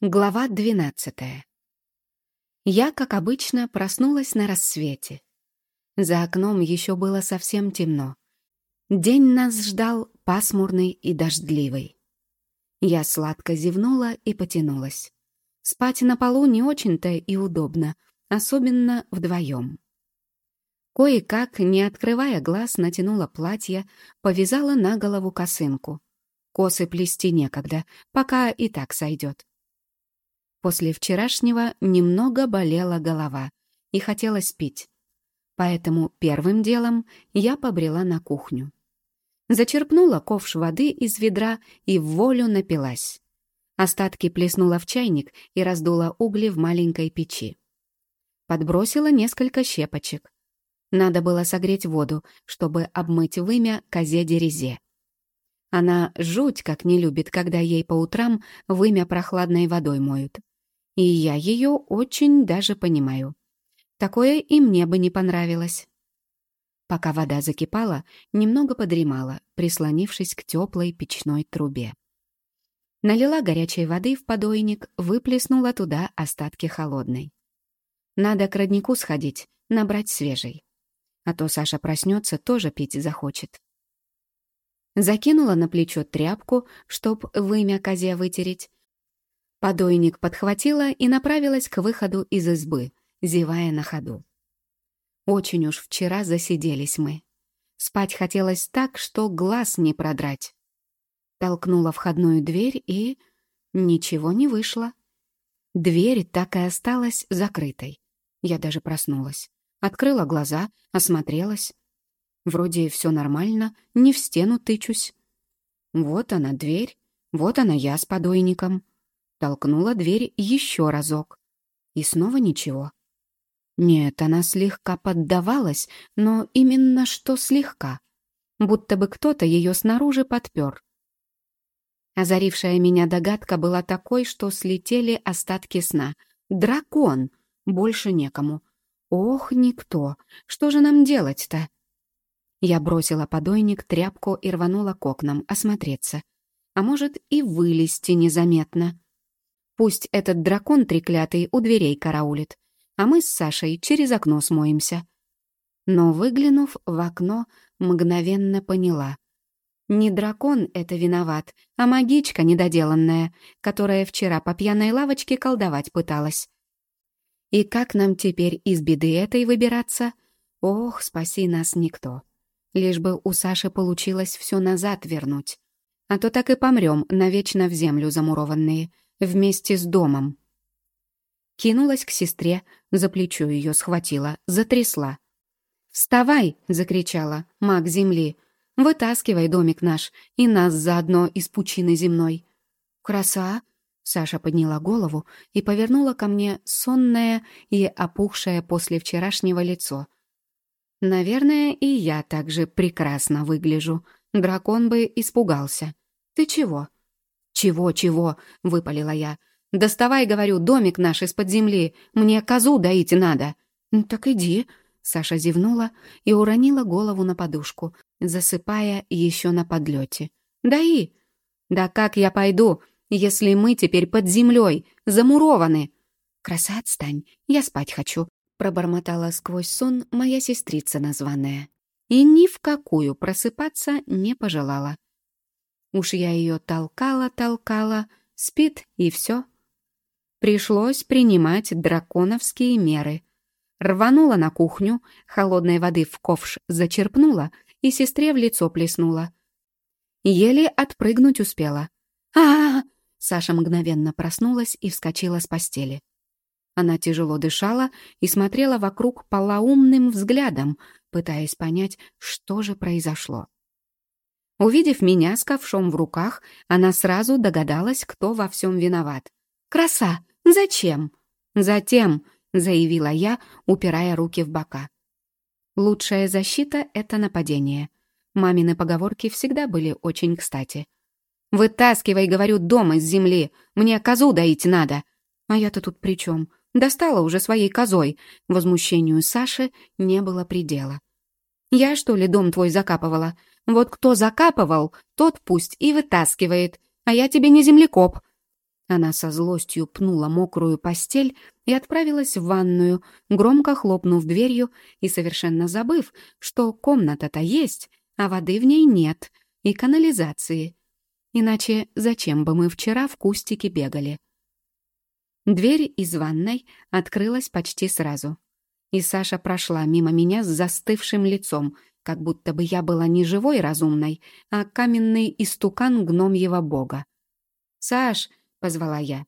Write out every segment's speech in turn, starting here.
Глава двенадцатая. Я, как обычно, проснулась на рассвете. За окном еще было совсем темно. День нас ждал пасмурный и дождливый. Я сладко зевнула и потянулась. Спать на полу не очень-то и удобно, особенно вдвоем. Кое-как, не открывая глаз, натянула платье, повязала на голову косынку. Косы плести некогда, пока и так сойдет. После вчерашнего немного болела голова и хотелось пить. Поэтому первым делом я побрела на кухню. Зачерпнула ковш воды из ведра и в волю напилась. Остатки плеснула в чайник и раздула угли в маленькой печи. Подбросила несколько щепочек. Надо было согреть воду, чтобы обмыть вымя козе-дерезе. Она жуть как не любит, когда ей по утрам вымя прохладной водой моют. И я ее очень даже понимаю. Такое и мне бы не понравилось. Пока вода закипала, немного подремала, прислонившись к теплой печной трубе. Налила горячей воды в подойник, выплеснула туда остатки холодной. Надо к роднику сходить, набрать свежей. А то Саша проснется, тоже пить захочет. Закинула на плечо тряпку, чтоб вымя козе вытереть, Подойник подхватила и направилась к выходу из избы, зевая на ходу. Очень уж вчера засиделись мы. Спать хотелось так, что глаз не продрать. Толкнула входную дверь и... Ничего не вышло. Дверь так и осталась закрытой. Я даже проснулась. Открыла глаза, осмотрелась. Вроде все нормально, не в стену тычусь. Вот она дверь, вот она я с подойником толкнула дверь еще разок. И снова ничего. Нет, она слегка поддавалась, но именно что слегка. Будто бы кто-то ее снаружи подпер. Озарившая меня догадка была такой, что слетели остатки сна. «Дракон! Больше некому. Ох, никто! Что же нам делать-то?» Я бросила подойник, тряпку и рванула к окнам, осмотреться. А может, и вылезти незаметно. Пусть этот дракон треклятый у дверей караулит, а мы с Сашей через окно смоемся. Но, выглянув в окно, мгновенно поняла. Не дракон это виноват, а магичка недоделанная, которая вчера по пьяной лавочке колдовать пыталась. И как нам теперь из беды этой выбираться? Ох, спаси нас никто. Лишь бы у Саши получилось все назад вернуть. А то так и помрем, навечно в землю замурованные — вместе с домом. Кинулась к сестре, за плечо ее схватила, затрясла. «Вставай!» — закричала, маг земли. «Вытаскивай домик наш и нас заодно из пучины земной». «Краса!» — Саша подняла голову и повернула ко мне сонное и опухшее после вчерашнего лицо. «Наверное, и я так же прекрасно выгляжу. Дракон бы испугался. Ты чего?» «Чего-чего?» — выпалила я. «Доставай, говорю, домик наш из-под земли. Мне козу доить надо». «Так иди», — Саша зевнула и уронила голову на подушку, засыпая еще на подлете. «Даи!» «Да как я пойду, если мы теперь под землей, замурованы?» «Краса, отстань, я спать хочу», — пробормотала сквозь сон моя сестрица названная. И ни в какую просыпаться не пожелала. Уж я ее толкала-толкала, спит и все. Пришлось принимать драконовские меры. Рванула на кухню, холодной воды в ковш зачерпнула и сестре в лицо плеснула. Еле отпрыгнуть успела. а, -а, -а Саша мгновенно проснулась и вскочила с постели. Она тяжело дышала и смотрела вокруг полоумным взглядом, пытаясь понять, что же произошло. Увидев меня с ковшом в руках, она сразу догадалась, кто во всем виноват. «Краса! Зачем?» «Затем», — заявила я, упирая руки в бока. «Лучшая защита — это нападение». Мамины поговорки всегда были очень кстати. «Вытаскивай, — говорю, — дом из земли. Мне козу доить надо». «А я-то тут при чем? Достала уже своей козой». Возмущению Саши не было предела. «Я, что ли, дом твой закапывала? Вот кто закапывал, тот пусть и вытаскивает, а я тебе не землекоп». Она со злостью пнула мокрую постель и отправилась в ванную, громко хлопнув дверью и совершенно забыв, что комната-то есть, а воды в ней нет, и канализации. Иначе зачем бы мы вчера в кустике бегали? Дверь из ванной открылась почти сразу. И Саша прошла мимо меня с застывшим лицом, как будто бы я была не живой разумной, а каменный истукан гномьего бога. «Саш!» — позвала я.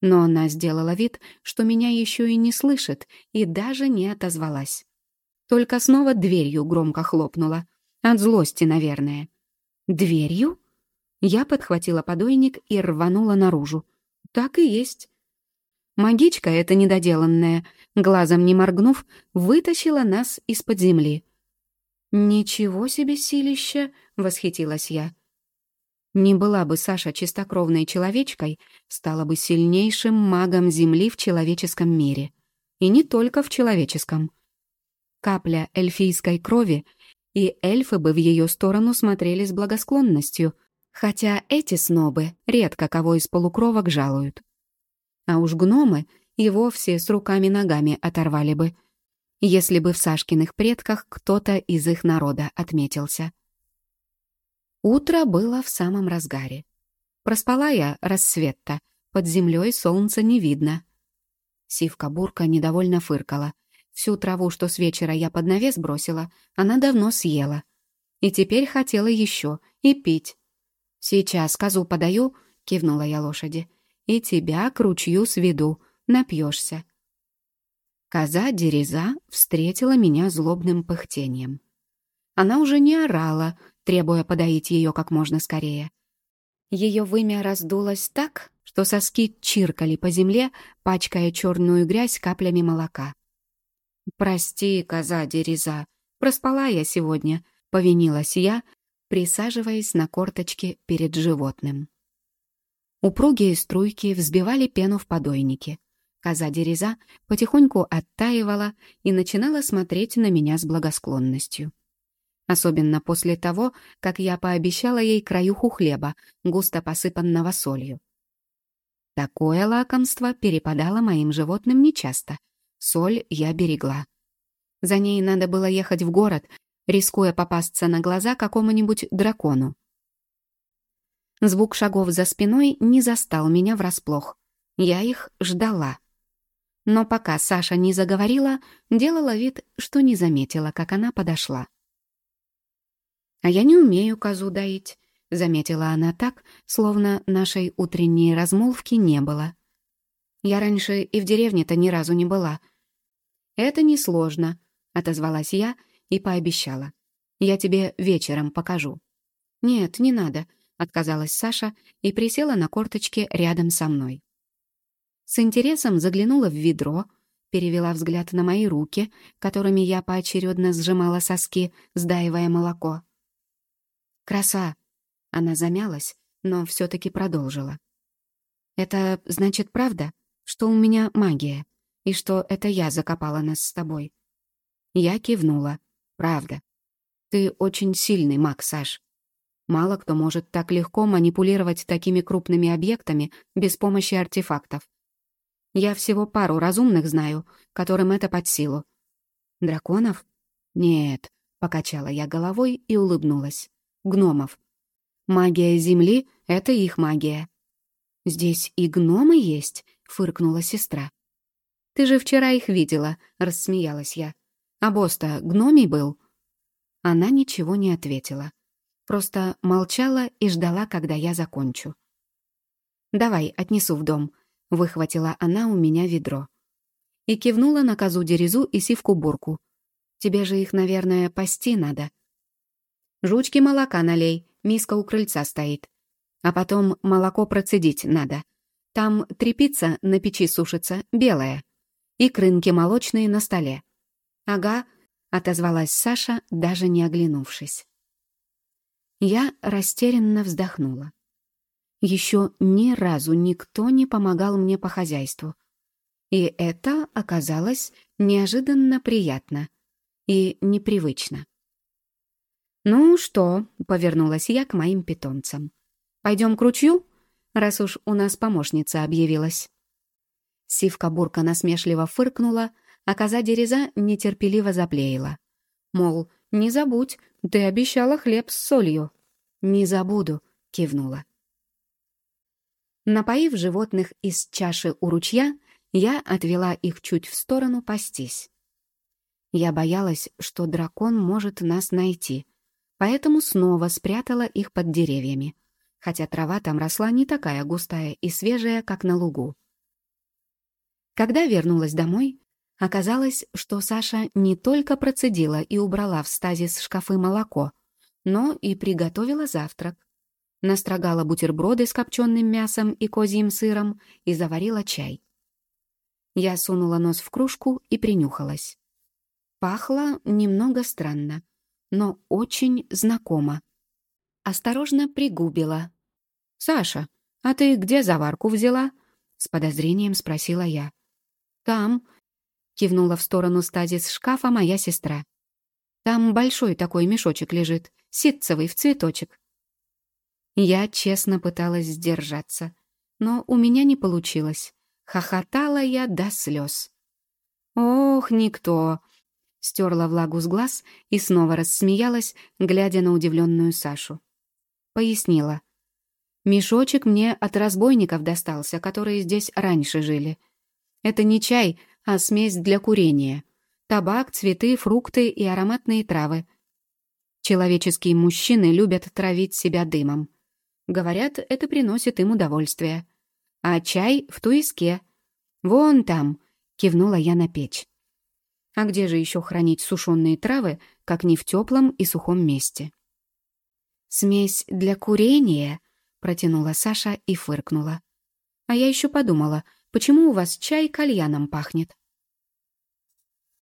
Но она сделала вид, что меня еще и не слышит, и даже не отозвалась. Только снова дверью громко хлопнула. От злости, наверное. «Дверью?» Я подхватила подойник и рванула наружу. Так и есть. Магичка эта недоделанная, глазом не моргнув, вытащила нас из-под земли. «Ничего себе силища!» — восхитилась я. Не была бы Саша чистокровной человечкой, стала бы сильнейшим магом Земли в человеческом мире. И не только в человеческом. Капля эльфийской крови, и эльфы бы в ее сторону смотрели с благосклонностью, хотя эти снобы редко кого из полукровок жалуют. А уж гномы и вовсе с руками-ногами оторвали бы, если бы в Сашкиных предках кто-то из их народа отметился. Утро было в самом разгаре. Проспала я рассвет-то, под землей солнца не видно. Сивка-бурка недовольно фыркала. Всю траву, что с вечера я под навес бросила, она давно съела. И теперь хотела еще, и пить. «Сейчас козу подаю», — кивнула я лошади, «и тебя к ручью сведу, напьешься». Коза Дереза встретила меня злобным пыхтением. Она уже не орала, требуя подоить ее как можно скорее. Ее вымя раздулось так, что соски чиркали по земле, пачкая черную грязь каплями молока. «Прости, коза Дереза, проспала я сегодня», — повинилась я, присаживаясь на корточки перед животным. Упругие струйки взбивали пену в подойнике. Коза Дереза потихоньку оттаивала и начинала смотреть на меня с благосклонностью особенно после того, как я пообещала ей краюху хлеба, густо посыпанного солью. Такое лакомство перепадало моим животным нечасто. Соль я берегла. За ней надо было ехать в город, рискуя попасться на глаза какому-нибудь дракону. Звук шагов за спиной не застал меня врасплох. Я их ждала. Но пока Саша не заговорила, делала вид, что не заметила, как она подошла. «А я не умею козу доить», — заметила она так, словно нашей утренней размолвки не было. «Я раньше и в деревне-то ни разу не была». «Это несложно», — отозвалась я и пообещала. «Я тебе вечером покажу». «Нет, не надо», — отказалась Саша и присела на корточке рядом со мной. С интересом заглянула в ведро, перевела взгляд на мои руки, которыми я поочередно сжимала соски, сдаивая молоко. «Краса!» Она замялась, но все-таки продолжила. «Это значит правда, что у меня магия, и что это я закопала нас с тобой?» Я кивнула. «Правда. Ты очень сильный маг, Саш. Мало кто может так легко манипулировать такими крупными объектами без помощи артефактов. Я всего пару разумных знаю, которым это под силу. Драконов? Нет, покачала я головой и улыбнулась гномов. Магия Земли — это их магия. «Здесь и гномы есть?» — фыркнула сестра. «Ты же вчера их видела», — рассмеялась я. «А босс-то гномий был?» Она ничего не ответила. Просто молчала и ждала, когда я закончу. «Давай, отнесу в дом», — выхватила она у меня ведро. И кивнула на козу Дерезу и сивку-бурку. «Тебе же их, наверное, пасти надо». Жучки молока налей, миска у крыльца стоит. А потом молоко процедить надо. Там трепица на печи сушится, белая. И крынки молочные на столе. «Ага», — отозвалась Саша, даже не оглянувшись. Я растерянно вздохнула. Еще ни разу никто не помогал мне по хозяйству. И это оказалось неожиданно приятно и непривычно. «Ну что?» — повернулась я к моим питомцам. «Пойдем к ручью? раз уж у нас помощница объявилась». Сивка-бурка насмешливо фыркнула, а коза Дереза нетерпеливо заплеяла. Мол, не забудь, ты обещала хлеб с солью. «Не забуду», — кивнула. Напоив животных из чаши у ручья, я отвела их чуть в сторону пастись. Я боялась, что дракон может нас найти, поэтому снова спрятала их под деревьями, хотя трава там росла не такая густая и свежая, как на лугу. Когда вернулась домой, оказалось, что Саша не только процедила и убрала в стазис шкафы молоко, но и приготовила завтрак. Настрогала бутерброды с копченым мясом и козьим сыром и заварила чай. Я сунула нос в кружку и принюхалась. Пахло немного странно, но очень знакомо. Осторожно пригубила. «Саша, а ты где заварку взяла?» — с подозрением спросила я. «Там», — кивнула в сторону стазис шкафа моя сестра. «Там большой такой мешочек лежит, ситцевый, в цветочек». Я честно пыталась сдержаться, но у меня не получилось. Хохотала я до слез. «Ох, никто!» Стерла влагу с глаз и снова рассмеялась, глядя на удивленную Сашу. Пояснила. «Мешочек мне от разбойников достался, которые здесь раньше жили. Это не чай, а смесь для курения. Табак, цветы, фрукты и ароматные травы. Человеческие мужчины любят травить себя дымом. Говорят, это приносит им удовольствие. А чай в туиске. Вон там, кивнула я на печь. А где же еще хранить сушеные травы, как не в теплом и сухом месте? «Смесь для курения?» — протянула Саша и фыркнула. А я еще подумала, почему у вас чай кальяном пахнет?